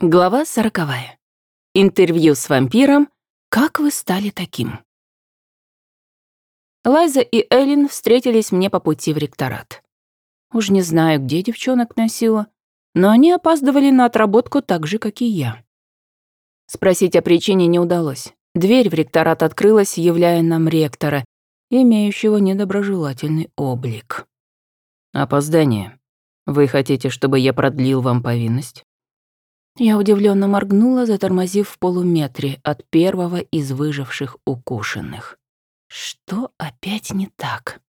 Глава сороковая. Интервью с вампиром «Как вы стали таким?» Лайза и Эллен встретились мне по пути в ректорат. Уж не знаю, где девчонок носила, но они опаздывали на отработку так же, как и я. Спросить о причине не удалось. Дверь в ректорат открылась, являя нам ректора, имеющего недоброжелательный облик. «Опоздание. Вы хотите, чтобы я продлил вам повинность?» Я удивленно моргнула, затормозив в полуметре от первого из выживших укушенных. Что опять не так?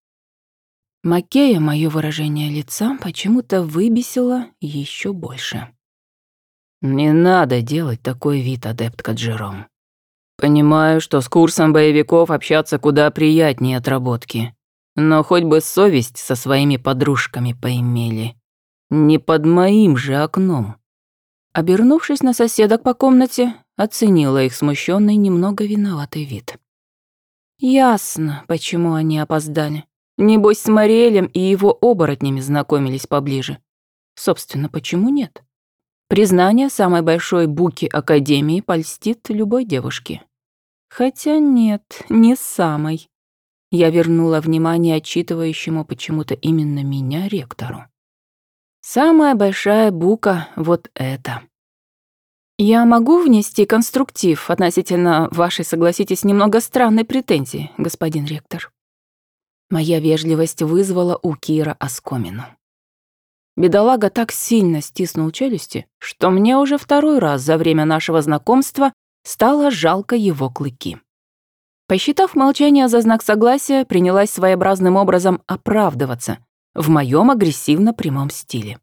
Макея мое выражение лица почему-то выбесило еще больше. «Не надо делать такой вид, адепт Каджером. Понимаю, что с курсом боевиков общаться куда приятнее отработки. Но хоть бы совесть со своими подружками поимели. Не под моим же окном». Обернувшись на соседок по комнате, оценила их смущенный, немного виноватый вид. Ясно, почему они опоздали. Небось, с Мариэлем и его оборотнями знакомились поближе. Собственно, почему нет? Признание самой большой буки Академии польстит любой девушке. Хотя нет, не самой. Я вернула внимание отчитывающему почему-то именно меня ректору. Самая большая бука — вот это. Я могу внести конструктив относительно вашей, согласитесь, немного странной претензии, господин ректор. Моя вежливость вызвала у Кира оскомину. Бедолага так сильно стиснул челюсти, что мне уже второй раз за время нашего знакомства стало жалко его клыки. Посчитав молчание за знак согласия, принялась своеобразным образом оправдываться — в моем агрессивно-прямом стиле.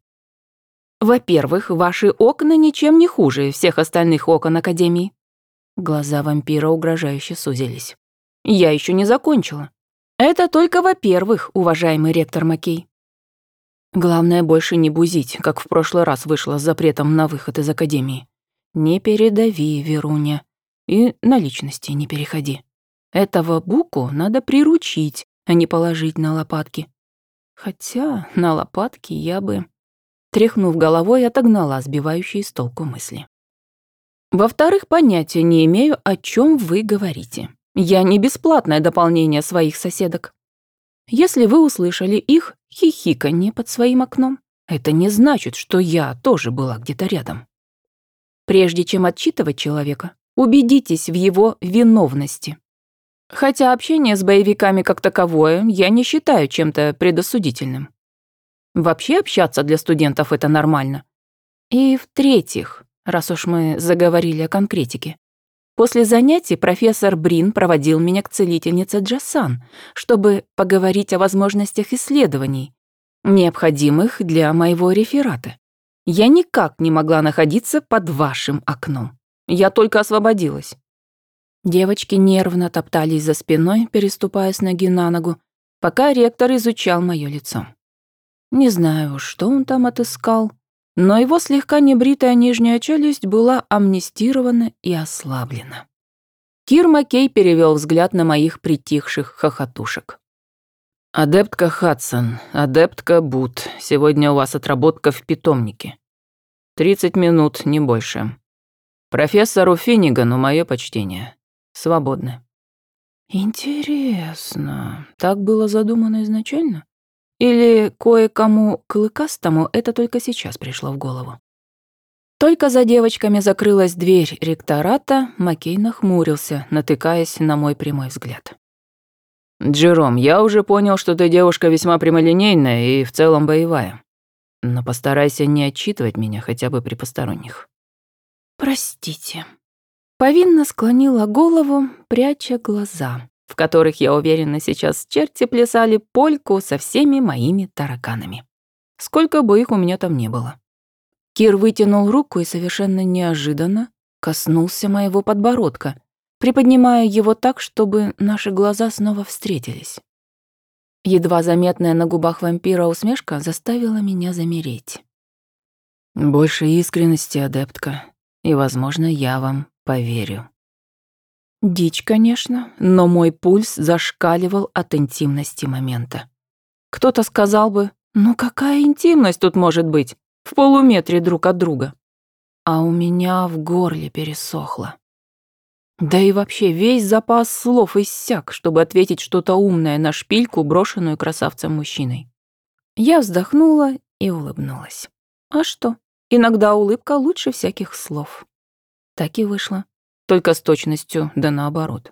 Во-первых, ваши окна ничем не хуже всех остальных окон Академии. Глаза вампира угрожающе сузились. Я еще не закончила. Это только во-первых, уважаемый ректор Макей. Главное больше не бузить, как в прошлый раз вышло с запретом на выход из Академии. Не передави, Веруня. И на личности не переходи. Этого буку надо приручить, а не положить на лопатки. Хотя на лопатки я бы... Тряхнув головой, отогнала сбивающие с толку мысли. Во-вторых, понятия не имею, о чем вы говорите. Я не бесплатное дополнение своих соседок. Если вы услышали их хихиканье под своим окном, это не значит, что я тоже была где-то рядом. Прежде чем отчитывать человека, убедитесь в его виновности. Хотя общение с боевиками как таковое я не считаю чем-то предосудительным. Вообще общаться для студентов это нормально. И в-третьих, раз уж мы заговорили о конкретике, после занятий профессор Брин проводил меня к целительнице Джасан, чтобы поговорить о возможностях исследований, необходимых для моего реферата. Я никак не могла находиться под вашим окном. Я только освободилась. Девочки нервно топтались за спиной, переступая с ноги на ногу, пока ректор изучал моё лицо. Не знаю, что он там отыскал, но его слегка небритая нижняя челюсть была амнистирована и ослаблена. Кир Маккей перевел взгляд на моих притихших хохотушек. «Адептка Хадсон, адептка Бут, сегодня у вас отработка в питомнике. Тридцать минут, не больше. Профессору Финнигану мое почтение свободны». «Интересно, так было задумано изначально? Или кое-кому клыкастому это только сейчас пришло в голову?» Только за девочками закрылась дверь ректората, Макей нахмурился, натыкаясь на мой прямой взгляд. «Джером, я уже понял, что ты девушка весьма прямолинейная и в целом боевая. Но постарайся не отчитывать меня хотя бы при посторонних». «Простите», Повинно склонила голову, пряча глаза, в которых, я уверена, сейчас черти плясали польку со всеми моими тараканами. Сколько бы их у меня там не было. Кир вытянул руку и совершенно неожиданно коснулся моего подбородка, приподнимая его так, чтобы наши глаза снова встретились. Едва заметная на губах вампира усмешка заставила меня замереть. «Больше искренности, адептка, и, возможно, я вам поверю. Дичь, конечно, но мой пульс зашкаливал от интимности момента. Кто-то сказал бы, ну какая интимность тут может быть, в полуметре друг от друга. а у меня в горле пересохло. Да и вообще весь запас слов иссяк, чтобы ответить что-то умное на шпильку, брошенную красавцем-мужчиной. Я вздохнула и улыбнулась. А что? Иногда улыбка лучше всяких слов. Так и вышло. Только с точностью, да наоборот.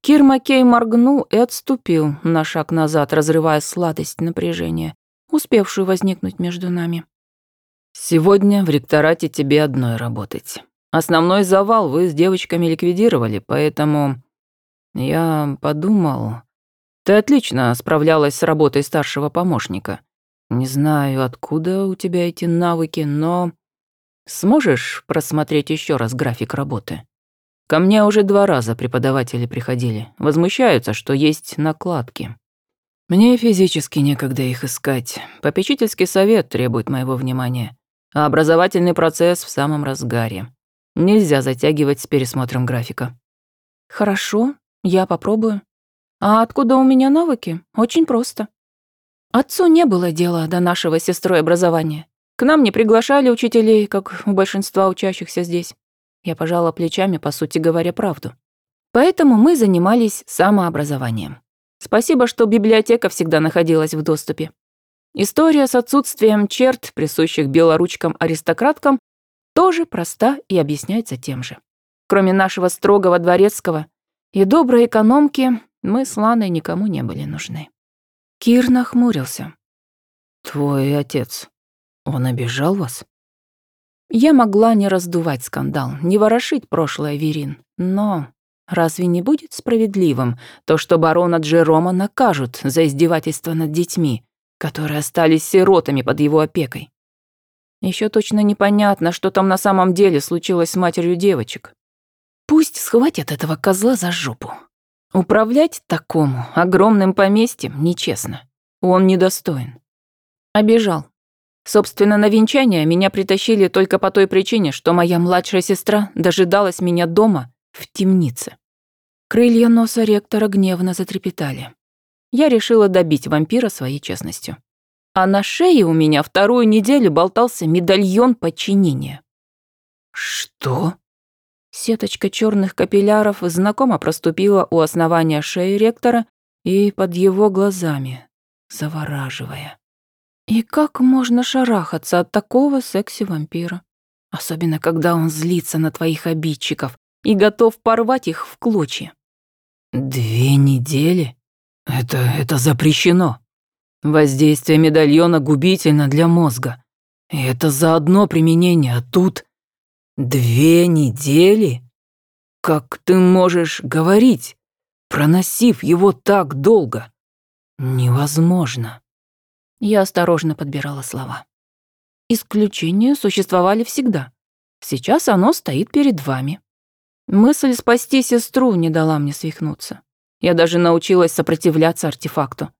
Кир Маккей моргнул и отступил на шаг назад, разрывая сладость напряжения, успевшую возникнуть между нами. «Сегодня в ректорате тебе одной работать. Основной завал вы с девочками ликвидировали, поэтому я подумал... Ты отлично справлялась с работой старшего помощника. Не знаю, откуда у тебя эти навыки, но... Сможешь просмотреть еще раз график работы? Ко мне уже два раза преподаватели приходили. Возмущаются, что есть накладки. Мне физически некогда их искать. Попечительский совет требует моего внимания а образовательный процесс в самом разгаре. Нельзя затягивать с пересмотром графика. Хорошо, я попробую. А откуда у меня навыки? Очень просто. Отцу не было дела до нашего сестрой образования. К нам не приглашали учителей, как у большинства учащихся здесь. Я пожала плечами, по сути говоря, правду. Поэтому мы занимались самообразованием. Спасибо, что библиотека всегда находилась в доступе. История с отсутствием черт, присущих белоручкам-аристократкам, тоже проста и объясняется тем же. Кроме нашего строгого дворецкого и доброй экономки, мы с Ланой никому не были нужны. Кир нахмурился. «Твой отец, он обижал вас?» Я могла не раздувать скандал, не ворошить прошлое Верин, но разве не будет справедливым то, что барона Джерома накажут за издевательство над детьми, которые остались сиротами под его опекой. Еще точно непонятно, что там на самом деле случилось с матерью девочек. Пусть схватят этого козла за жопу. Управлять такому огромным поместьем нечестно. Он недостоин. Обижал. Собственно, на венчание меня притащили только по той причине, что моя младшая сестра дожидалась меня дома в темнице. Крылья носа ректора гневно затрепетали я решила добить вампира своей честностью. А на шее у меня вторую неделю болтался медальон подчинения. «Что?» Сеточка черных капилляров знакомо проступила у основания шеи ректора и под его глазами, завораживая. И как можно шарахаться от такого секси-вампира? Особенно, когда он злится на твоих обидчиков и готов порвать их в клочья. «Две недели?» Это... это запрещено. Воздействие медальона губительно для мозга. И это за одно применение, а тут... Две недели? Как ты можешь говорить, проносив его так долго? Невозможно. Я осторожно подбирала слова. Исключения существовали всегда. Сейчас оно стоит перед вами. Мысль спасти сестру не дала мне свихнуться. Я даже научилась сопротивляться артефакту.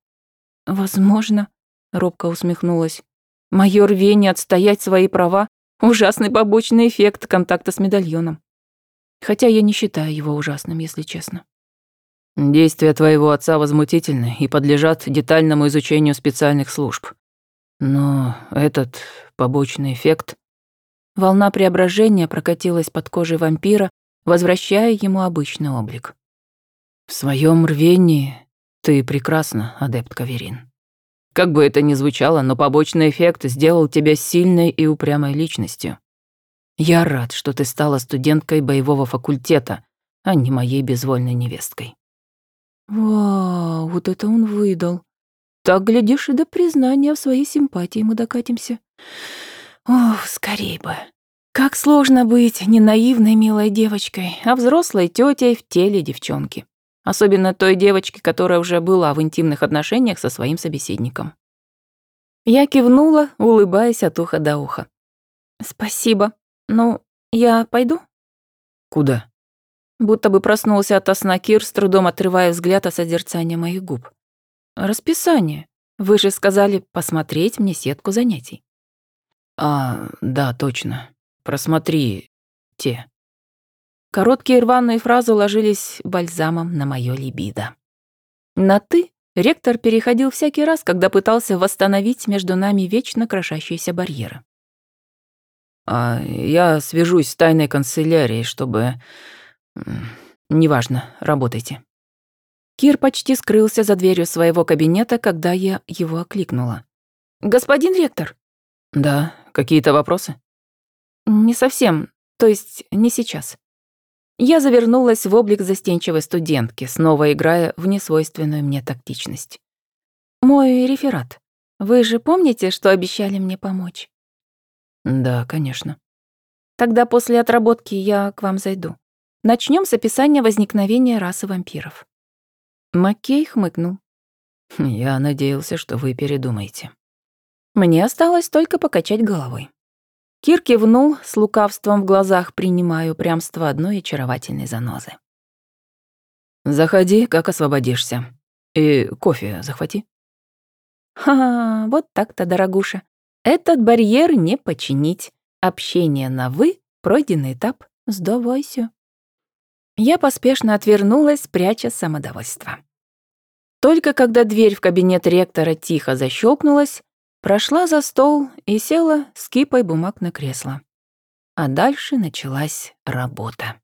Возможно, робко усмехнулась. Моё рвение отстоять свои права — ужасный побочный эффект контакта с медальоном. Хотя я не считаю его ужасным, если честно. Действия твоего отца возмутительны и подлежат детальному изучению специальных служб. Но этот побочный эффект... Волна преображения прокатилась под кожей вампира, возвращая ему обычный облик. В своем рвении ты прекрасна, адепт Каверин. Как бы это ни звучало, но побочный эффект сделал тебя сильной и упрямой личностью. Я рад, что ты стала студенткой боевого факультета, а не моей безвольной невесткой. Вау, вот это он выдал. Так, глядишь, и до признания в своей симпатии мы докатимся. Ох, скорей бы. Как сложно быть не наивной милой девочкой, а взрослой тетей в теле девчонки. Особенно той девочки, которая уже была в интимных отношениях со своим собеседником. Я кивнула, улыбаясь от уха до уха. «Спасибо. Ну, я пойду?» «Куда?» Будто бы проснулся от сна Кир, с трудом отрывая взгляд от созерцания моих губ. «Расписание. Вы же сказали посмотреть мне сетку занятий». «А, да, точно. Просмотри те». Короткие рваные фразы ложились бальзамом на моё либидо. На «ты» ректор переходил всякий раз, когда пытался восстановить между нами вечно крошащиеся барьеры. А я свяжусь с тайной канцелярией, чтобы... Неважно, работайте. Кир почти скрылся за дверью своего кабинета, когда я его окликнула. «Господин ректор!» «Да, какие-то вопросы?» «Не совсем, то есть не сейчас». Я завернулась в облик застенчивой студентки, снова играя в несвойственную мне тактичность. «Мой реферат. Вы же помните, что обещали мне помочь?» «Да, конечно». «Тогда после отработки я к вам зайду. Начнем с описания возникновения расы вампиров». Маккей хмыкнул. «Я надеялся, что вы передумаете». Мне осталось только покачать головой. Кир кивнул, с лукавством в глазах принимая упрямство одной очаровательной занозы. «Заходи, как освободишься. И кофе захвати». «Ха, вот так-то, дорогуша. Этот барьер не починить. Общение на «вы» — пройденный этап. Сдавайся». Я поспешно отвернулась, пряча самодовольство. Только когда дверь в кабинет ректора тихо защелкнулась, Прошла за стол и села с кипой бумаг на кресло. А дальше началась работа.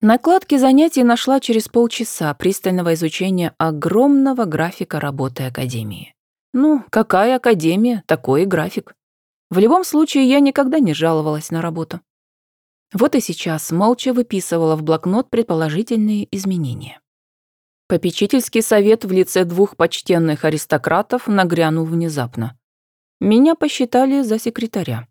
Накладки занятий нашла через полчаса пристального изучения огромного графика работы Академии. Ну, какая Академия, такой график. В любом случае, я никогда не жаловалась на работу. Вот и сейчас молча выписывала в блокнот предположительные изменения. Попечительский совет в лице двух почтенных аристократов нагрянул внезапно. Меня посчитали за секретаря.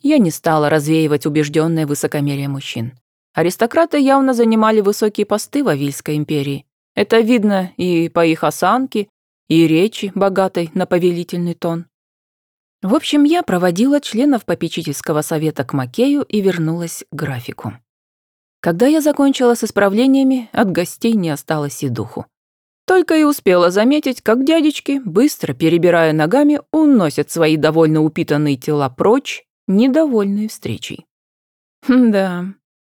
Я не стала развеивать убежденное высокомерие мужчин. Аристократы явно занимали высокие посты в Авильской империи. Это видно и по их осанке, и речи, богатой на повелительный тон. В общем, я проводила членов попечительского совета к Макею и вернулась к графику. Когда я закончила с исправлениями, от гостей не осталось и духу. Только и успела заметить, как дядечки, быстро перебирая ногами, уносят свои довольно упитанные тела прочь, недовольные встречей. Хм, да.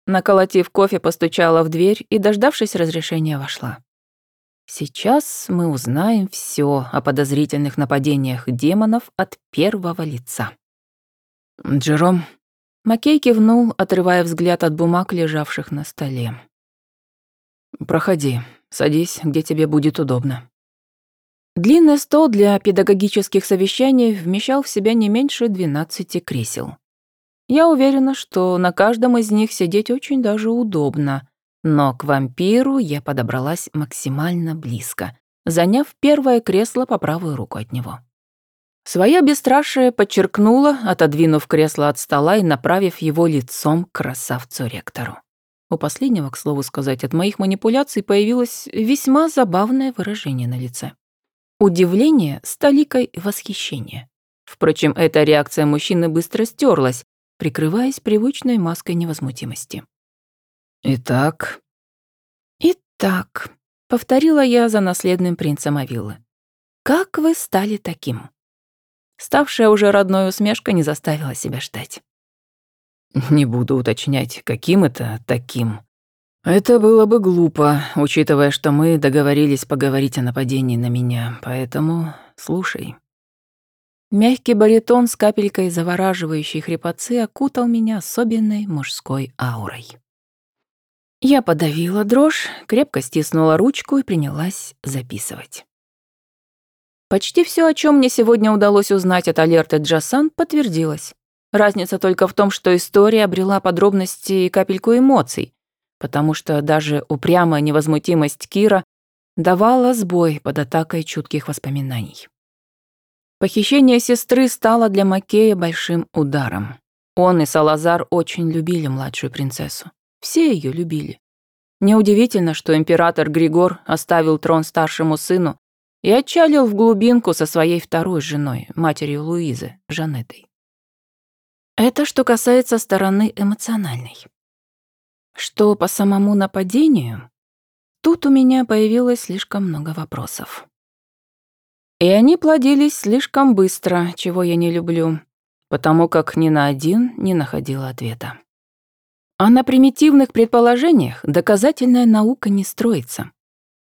Наколотив кофе, постучала в дверь и, дождавшись разрешения, вошла. Сейчас мы узнаем все о подозрительных нападениях демонов от первого лица. «Джером, Макей кивнул, отрывая взгляд от бумаг, лежавших на столе. «Проходи, садись, где тебе будет удобно». Длинный стол для педагогических совещаний вмещал в себя не меньше 12 кресел. Я уверена, что на каждом из них сидеть очень даже удобно, но к вампиру я подобралась максимально близко, заняв первое кресло по правую руку от него. Своя бесстрашие подчеркнула, отодвинув кресло от стола и направив его лицом к красавцу-ректору. У последнего, к слову сказать, от моих манипуляций появилось весьма забавное выражение на лице. Удивление с толикой восхищения. Впрочем, эта реакция мужчины быстро стерлась, прикрываясь привычной маской невозмутимости. «Итак...» «Итак», — повторила я за наследным принцем Авилы. «Как вы стали таким?» Ставшая уже родной усмешка не заставила себя ждать. «Не буду уточнять, каким это таким. Это было бы глупо, учитывая, что мы договорились поговорить о нападении на меня, поэтому слушай». Мягкий баритон с капелькой завораживающей хрипотцы окутал меня особенной мужской аурой. Я подавила дрожь, крепко стиснула ручку и принялась записывать. Почти все, о чем мне сегодня удалось узнать от Алерты Джасан, подтвердилось. Разница только в том, что история обрела подробности и капельку эмоций, потому что даже упрямая невозмутимость Кира давала сбой под атакой чутких воспоминаний. Похищение сестры стало для Макея большим ударом. Он и Салазар очень любили младшую принцессу. Все ее любили. Неудивительно, что император Григор оставил трон старшему сыну и отчалил в глубинку со своей второй женой, матерью Луизы, Жанетой. Это что касается стороны эмоциональной. Что по самому нападению, тут у меня появилось слишком много вопросов. И они плодились слишком быстро, чего я не люблю, потому как ни на один не находила ответа. А на примитивных предположениях доказательная наука не строится.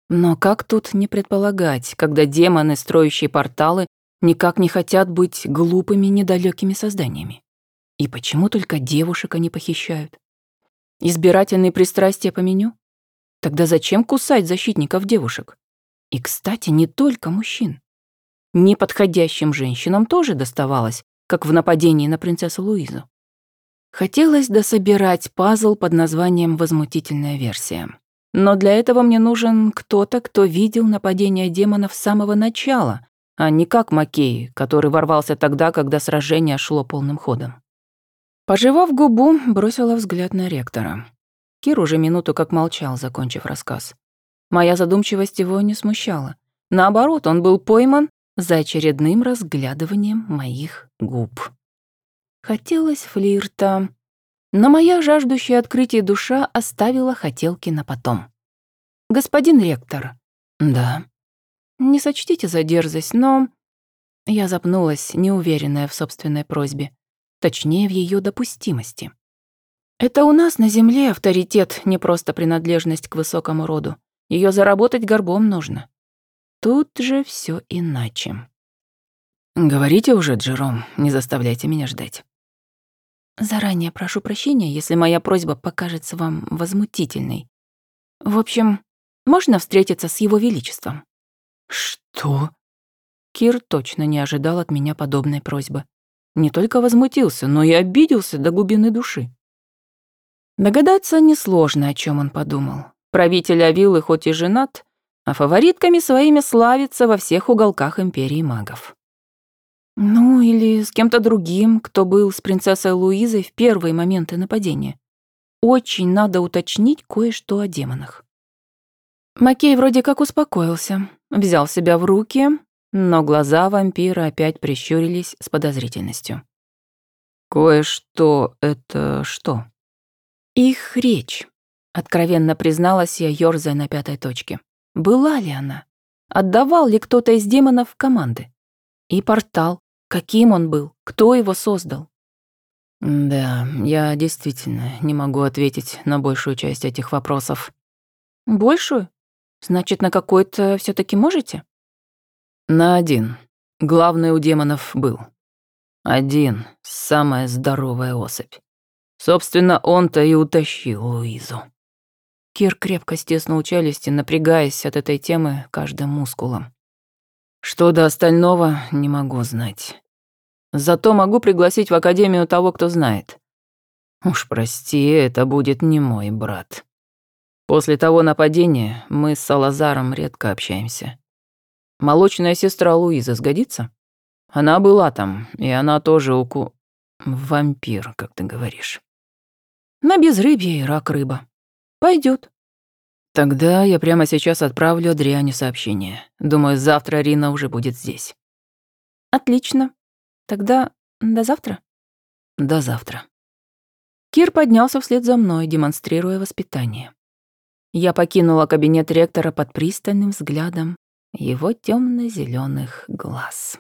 Но как тут не предполагать, когда демоны, строящие порталы, Никак не хотят быть глупыми, недалекими созданиями. И почему только девушек они похищают? Избирательные пристрастия по меню? Тогда зачем кусать защитников девушек? И, кстати, не только мужчин. Неподходящим женщинам тоже доставалось, как в нападении на принцессу Луизу. Хотелось дособирать пазл под названием «Возмутительная версия». Но для этого мне нужен кто-то, кто видел нападение демонов с самого начала, а не как Макей, который ворвался тогда, когда сражение шло полным ходом. Пожевав губу, бросила взгляд на ректора. Кир уже минуту как молчал, закончив рассказ. Моя задумчивость его не смущала. Наоборот, он был пойман за очередным разглядыванием моих губ. Хотелось флирта, но моя жаждущая открытия душа оставила хотелки на потом. «Господин ректор». «Да». «Не сочтите за дерзость, но...» Я запнулась, неуверенная в собственной просьбе. Точнее, в ее допустимости. Это у нас на земле авторитет, не просто принадлежность к высокому роду. Ее заработать горбом нужно. Тут же все иначе. «Говорите уже, Джером, не заставляйте меня ждать». Заранее прошу прощения, если моя просьба покажется вам возмутительной. В общем, можно встретиться с его величеством. Что? Кир точно не ожидал от меня подобной просьбы. Не только возмутился, но и обиделся до глубины души. Догадаться несложно, о чем он подумал. Правитель Авилы хоть и женат, а фаворитками своими славится во всех уголках империи магов. Ну, или с кем-то другим, кто был с принцессой Луизой в первые моменты нападения. Очень надо уточнить кое-что о демонах. Макей вроде как успокоился, взял себя в руки, но глаза вампира опять прищурились с подозрительностью. «Кое-что — это что?» «Их речь», — откровенно призналась я, ёрзая на пятой точке. «Была ли она? Отдавал ли кто-то из демонов команды? И портал, Каким он был? Кто его создал? Да, я действительно не могу ответить на большую часть этих вопросов. Большую? Значит, на какой-то все таки можете? На один. Главный у демонов был. Один, самая здоровая особь. Собственно, он-то и утащил Луизу. Кир крепко стиснул челюсти, напрягаясь от этой темы каждым мускулом. Что до остального, не могу знать. Зато могу пригласить в академию того, кто знает. Уж прости, это будет не мой брат. После того нападения мы с Салазаром редко общаемся. Молочная сестра Луиза сгодится? Она была там, и она тоже уку... Вампир, как ты говоришь. На безрыбье и рак рыба. Пойдет. Тогда я прямо сейчас отправлю Адриане сообщение. Думаю, завтра Рина уже будет здесь. Отлично. Тогда до завтра? До завтра. Кир поднялся вслед за мной, демонстрируя воспитание. Я покинула кабинет ректора под пристальным взглядом его темно-зеленых глаз.